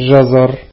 جزر.